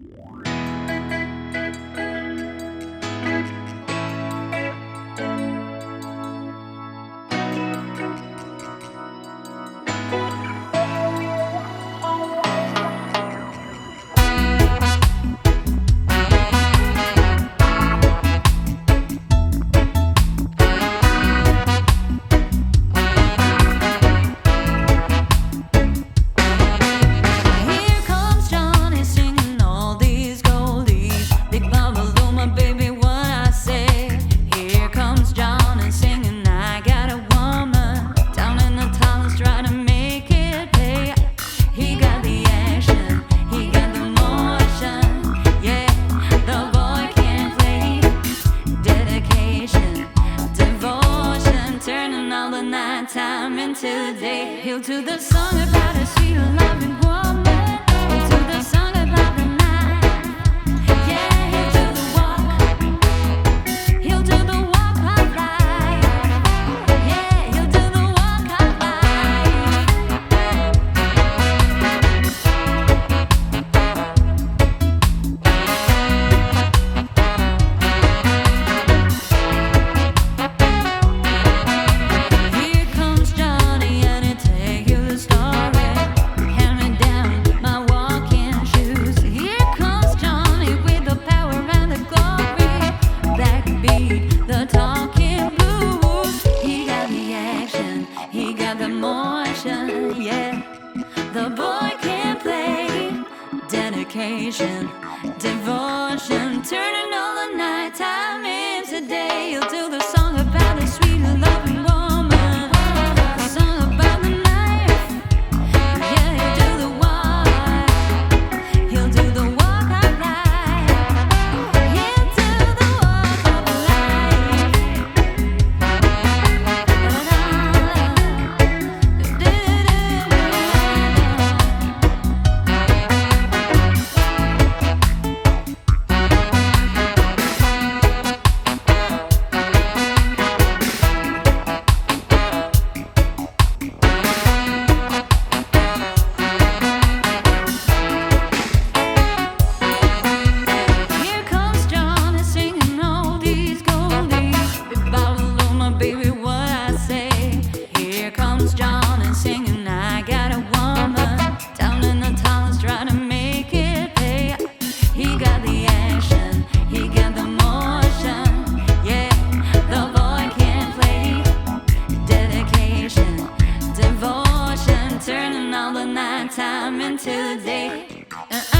Yeah. all the night time into the day. Heal to the song about a she loving. He got the motion, yeah. The boy can play. Dedication, devotion, turning all the night time into day. He'll do the song. coming today. Uh-uh.